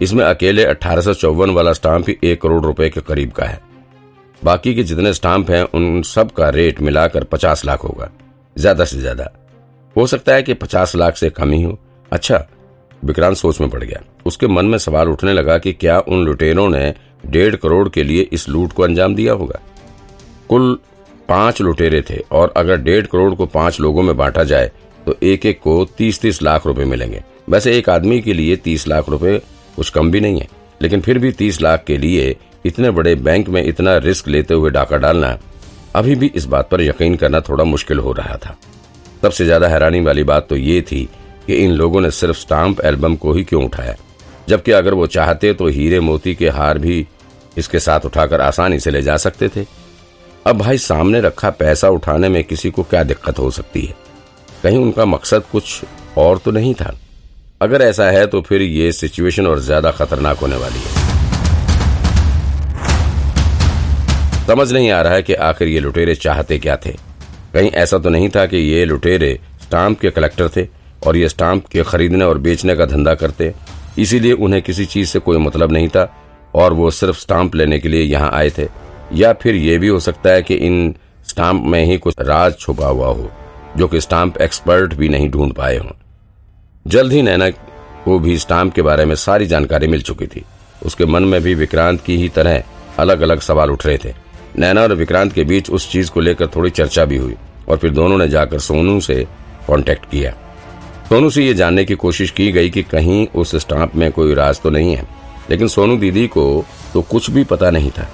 इसमें अकेले अठारह सौ चौवन वाला स्टाम्प ही एक करोड़ रुपए के करीब का है। बाकी के जितने स्टाम्प हैं, उन सब का रेट मिलाकर पचास लाख होगा। ज़्यादा से ज़्यादा। हो सकता है कि पचास लाख से कम ही हो। अच्छा विक्रांत सोच में पड़ गया। उसके मन में सवाल उठने लगा कि क्या उन लुटेरों ने डेढ़ करोड़ के लिए इस लूट को अंजाम दिया होगा? कुल पाँच लुटेरे थे, और अगर डेढ़ करोड़ को पाँच लोगों में बांटा जाए तो एक एक को तीस तीस लाख रुपए मिलेंगे। वैसे एक आदमी के लिए तीस लाख रुपए कुछ कम भी नहीं है। लेकिन फिर भी तीस लाख के लिए इतने बड़े बैंक में इतना रिस्क लेते हुए डाका डालना, अभी भी इस बात पर यकीन करना थोड़ा मुश्किल हो रहा था। सबसे ज़्यादा हैरानी वाली बात तो ये थी कि इन लोगों ने सिर्फ़ स्टाम्प एल्बम को ही क्यों उठाया? जबकि अगर वो चाहते तो हीरे मोती के हार भी इसके साथ उठाकर आसानी से ले जा सकते थे। अब भाई सामने रखा पैसा उठाने में किसी को क्या दिक्कत हो सकती है? कहीं उनका मकसद कुछ और तो नहीं था। अगर ऐसा है तो फिर ये सिचुएशन और ज़्यादा खतरनाक होने वाली है। समझ नहीं आ रहा है कि आखिर ये लुटेरे चाहते क्या थे। कहीं ऐसा तो नहीं था कि ये लुटेरे स्टाम्प के कलेक्टर थे और ये स्टाम्प के खरीदने और बेचने का धंधा करते। इसीलिए उन्हें किसी चीज़ से कोई मतलब नहीं था और वो सिर्फ़ स्टाम्प लेने के लिए यहाँ आए थे। या फिर ये भी हो सकता है कि इन स्टाम्प में ही कुछ राज छुपा हुआ हो, जो कि स्टाम्प एक्सपर्ट भी नहीं ढूंढ पाए हों। जल्द ही नैना को भी स्टाम्प के बारे में सारी जानकारी मिल चुकी थी। उसके मन में भी विक्रांत की ही तरह अलग अलग सवाल उठ रहे थे। नैना और विक्रांत के बीच उस चीज़ को लेकर थोड़ी चर्चा भी हुई और फिर दोनों ने जाकर सोनू से कांटेक्ट किया। सोनू से ये जानने की कोशिश की गई कि कहीं उस स्टाम्प में कोई राज तो नहीं है, लेकिन सोनू दीदी को तो कुछ भी पता नहीं था।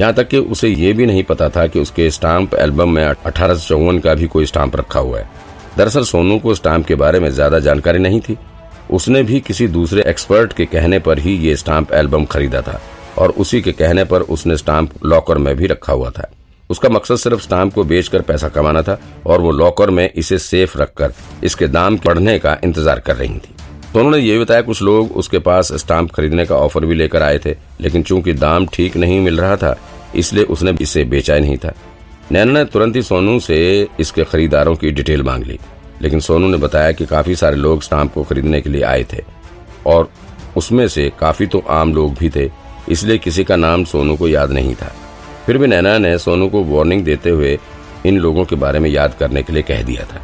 यहाँ तक कि उसे ये भी नहीं पता था कि उसके स्टाम्प एल्बम में अठारह सौ चौवन का भी कोई स्टाम्प रखा हुआ है। दरअसल सोनू को स्टाम्प के बारे में ज़्यादा जानकारी नहीं थी। उसने भी किसी दूसरे एक्सपर्ट के कहने पर ही ये स्टाम्प एल्बम खरीदा था, और उसी के कहने पर उसने स्टाम्प लॉकर में भी रखा हुआ था। उसका मकसद सिर्फ़ स्टाम्प को बेचकर पैसा कमाना था, और वो लॉकर में इसे सेफ़ रखकर इसके दाम बढ़ने का इंतज़ार कर रही थी। तो उन्होंने ये बताया, कुछ लोग उसके पास स्टाम्प खरीदने का ऑफ़र भी लेकर आए थे, लेकिन चूँकि दाम ठीक नहीं मिल रहा था, इसलिए उसने इसे बेचा नहीं था। नैना ने तुरंत ही सोनू से इसके खरीदारों की डिटेल मांग ली। लेकिन सोनू ने बताया कि काफ़ी सारे लोग स्टाम्प को खरीदने के लिए आए थे। और उसमें से काफ़ी तो आम लोग भी थे, इसलिए किसी का नाम सोनू को याद नहीं था। फिर भी नैना ने सोनू को वार्निंग देते हुए इन लोगों के बारे में याद करने के लिए कह दिया था।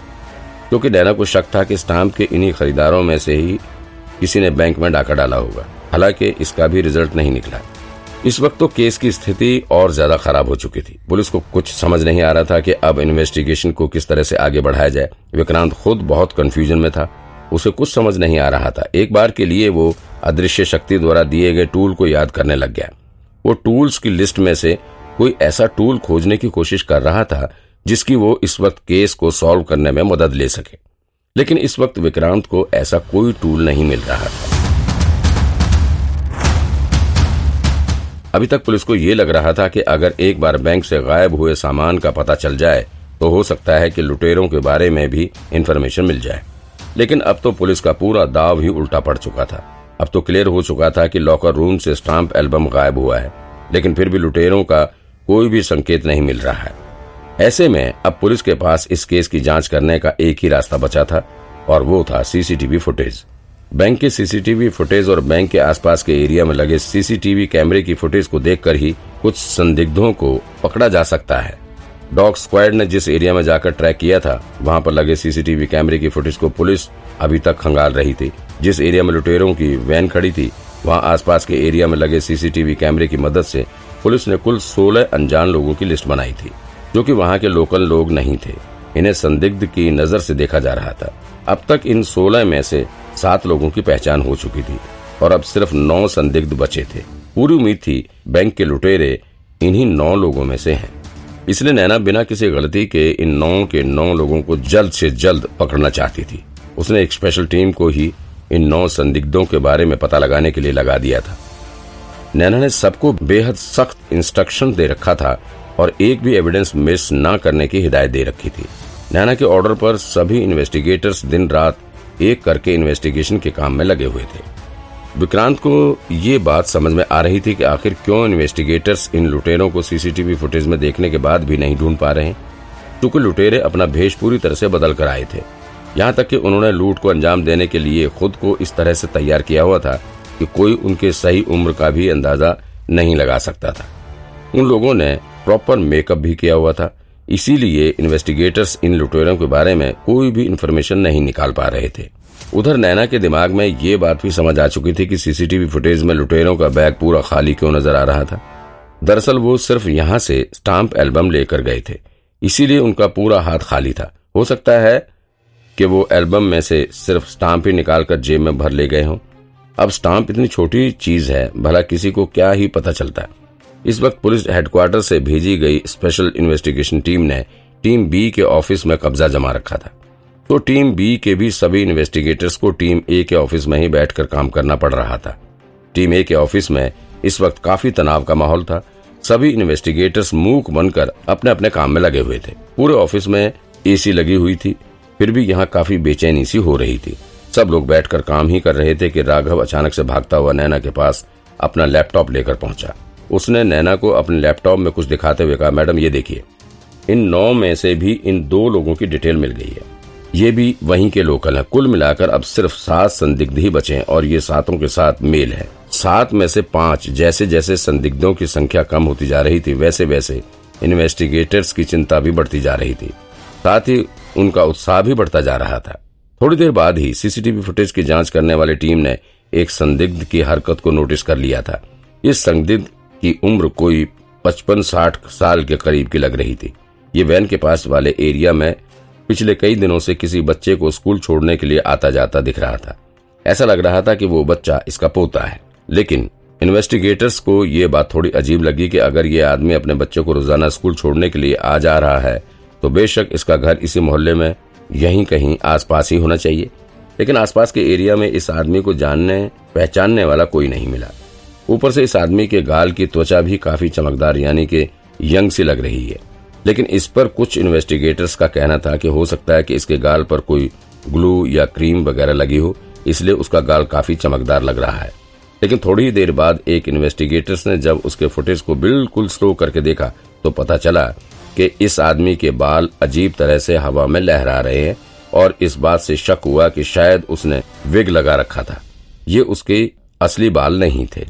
क्योंकि नैना को शक था कि स्टाम्प के इन्हीं खरीदारों में से ही किसी ने बैंक में डाका डाला होगा। हालाँकि इसका भी रिज़ल्ट नहीं निकला। इस वक्त तो केस की स्थिति और ज़्यादा खराब हो चुकी थी। पुलिस को कुछ समझ नहीं आ रहा था कि अब इन्वेस्टिगेशन को किस तरह से आगे बढ़ाया जाए। विक्रांत खुद बहुत कंफ्यूजन में था। उसे कुछ समझ नहीं आ रहा था। एक बार के लिए वो अदृश्य शक्ति द्वारा दिए गए टूल को याद करने लग गया। वो टूल्स की लिस्ट में से कोई ऐसा टूल खोजने की कोशिश कर रहा था, जिसकी वो इस वक्त केस को सॉल्व करने में मदद ले सके। लेकिन इस वक्त विक्रांत को ऐसा कोई टूल नहीं मिल रहा था। अभी तक पुलिस को ये लग रहा था कि अगर एक बार बैंक से गायब हुए सामान का पता चल जाए तो हो सकता है कि लुटेरों के बारे में भी इन्फॉर्मेशन मिल जाए। लेकिन अब तो पुलिस का पूरा दाव ही उल्टा पड़ चुका था। अब तो क्लियर हो चुका था कि लॉकर रूम से स्टाम्प एल्बम गायब हुआ है, लेकिन फिर भी लुटेरों का कोई भी संकेत नहीं मिल रहा है। ऐसे में अब पुलिस के पास इस केस की जाँच करने का एक ही रास्ता बचा था, और वो था सीसीटीवी फुटेज बैंक के सीसीटीवी फुटेज और बैंक के आसपास के एरिया में लगे सीसीटीवी कैमरे की फुटेज को देखकर ही कुछ संदिग्धों को पकड़ा जा सकता है। डॉग स्क्वाड ने जिस एरिया में जाकर ट्रैक किया था, वहाँ पर लगे सीसीटीवी कैमरे की फुटेज को पुलिस अभी तक खंगाल रही थी। जिस एरिया में लुटेरों की वैन खड़ी थी, वहाँ आसपास के एरिया में लगे सीसीटीवी कैमरे की मदद से पुलिस ने कुल 16 अनजान लोगों की लिस्ट बनाई थी, जो कि वहाँ के लोकल लोग नहीं थे। इन्हें संदिग्ध की नज़र से देखा जा रहा था। अब तक इन 16 में से सात लोगों की पहचान हो चुकी थी और अब सिर्फ़ नौ संदिग्ध बचे थे। पूरी उम्मीद थी बैंक के लुटेरे इन्हीं नौ लोगों में से हैं। इसलिए नैना बिना किसी गलती के इन नौ के नौ लोगों को जल्द से जल्द पकड़ना चाहती थी। उसने एक स्पेशल टीम को ही इन नौ संदिग्धों के बारे में पता लगाने के लिए लगा दिया था। नैना ने सबको बेहद सख्त इंस्ट्रक्शन दे रखा था और एक भी एविडेंस मिस न करने की हिदायत दे रखी थी। नैना के ऑर्डर पर सभी इन्वेस्टिगेटर्स दिन रात एक करके इन्वेस्टिगेशन के काम में लगे हुए थे। विक्रांत को ये बात समझ में आ रही थी कि आखिर क्यों इन्वेस्टिगेटर्स इन लुटेरों को सीसीटीवी फुटेज में देखने के बाद भी नहीं ढूंढ पा रहे हैं? क्योंकि लुटेरे अपना भेष पूरी तरह से बदल कर आए थे। यहाँ तक कि उन्होंने लूट को अंजाम देने के लिए खुद को इस तरह से तैयार किया हुआ था कि कोई उनके सही उम्र का भी अंदाज़ा नहीं लगा सकता था। उन लोगों ने प्रॉपर मेकअप भी किया हुआ था। इसीलिए इन्वेस्टिगेटर्स इन लुटेरों के बारे में कोई भी इन्फॉर्मेशन नहीं निकाल पा रहे थे। उधर नैना के दिमाग में ये बात भी समझ आ चुकी थी कि सीसीटीवी फुटेज में लुटेरों का बैग पूरा खाली क्यों नज़र आ रहा था। दरअसल वो सिर्फ़ यहाँ से स्टाम्प एल्बम लेकर गए थे। इसीलिए उनका पूरा हाथ खाली था। हो सकता है कि वो एल्बम में से सिर्फ़ स्टाम्प ही निकालकर जेब में भर ले गए हों। अब स्टाम्प इतनी छोटी चीज़ है, भला किसी को क्या ही पता चलता। है इस वक्त पुलिस हेडक्वार्टर से भेजी गई स्पेशल इन्वेस्टिगेशन टीम ने टीम बी के ऑफ़िस में कब्जा जमा रखा था। तो टीम बी के भी सभी इन्वेस्टिगेटर्स को टीम ए के ऑफ़िस में ही बैठकर काम करना पड़ रहा था। टीम ए के ऑफ़िस में इस वक्त काफ़ी तनाव का माहौल था। सभी इन्वेस्टिगेटर्स मूक बनकर अपने अपने काम में लगे हुए थे। पूरे ऑफ़िस में एसी लगी हुई थी। फिर भी यहाँ काफ़ी बेचैनी सी हो रही थी। सब लोग बैठकर काम ही कर रहे थे कि राघव अचानक से भागता हुआ नैना के पास अपना लैपटॉप लेकर पहुँचा। उसने नैना को अपने लैपटॉप में कुछ दिखाते हुए कहा, मैडम, ये देखिए, इन नौ में से भी इन दो लोगों की डिटेल मिल गई है। ये भी वहीं के लोकल हैं। कुल मिलाकर अब सिर्फ़ सात संदिग्ध ही बचे हैं और ये सातों के साथ मेल है। सात में से पाँच जैसे जैसे संदिग्धों की संख्या कम होती जा रही थी वैसे वैसे इन्वेस्टिगेटर्स की चिंता भी बढ़ती जा रही थी। साथ ही उनका उत्साह भी बढ़ता जा रहा था। थोड़ी देर बाद ही सीसीटीवी फुटेज की जाँच करने वाली टीम ने एक संदिग्ध की हरकत को नोटिस कर लिया था। इस संदिग्ध की उम्र कोई पचपन साठ साल के करीब की लग रही थी। ये वैन के पास वाले एरिया में पिछले कई दिनों से किसी बच्चे को स्कूल छोड़ने के लिए आता जाता दिख रहा था। ऐसा लग रहा था कि वो बच्चा इसका पोता है। लेकिन इन्वेस्टिगेटर्स को ये बात थोड़ी अजीब लगी कि अगर ये आदमी अपने बच्चे को रोज़ाना स्कूल छोड़ने के लिए आ जा रहा है तो बेशक इसका घर इसी मोहल्ले में यहीं कहीं आसपास ही होना चाहिए। लेकिन आसपास के एरिया में इस आदमी को जानने, पहचानने वाला कोई नहीं मिला। ऊपर से इस आदमी के गाल की त्वचा भी काफ़ी चमकदार, यानी कि यंग सी लग रही है। लेकिन इस पर कुछ इन्वेस्टिगेटर्स का कहना था कि हो सकता है कि इसके गाल पर कोई ग्लू या क्रीम वगैरह लगी हो, इसलिए उसका गाल काफ़ी चमकदार लग रहा है। लेकिन थोड़ी ही देर बाद एक इन्वेस्टिगेटर्स ने जब उसके फुटेज को बिल्कुल स्लो करके देखा तो पता चला कि इस आदमी के बाल अजीब तरह से हवा में लहरा रहे हैं और इस बात से शक हुआ कि शायद उसने विग लगा रखा था। ये उसके असली बाल नहीं थे।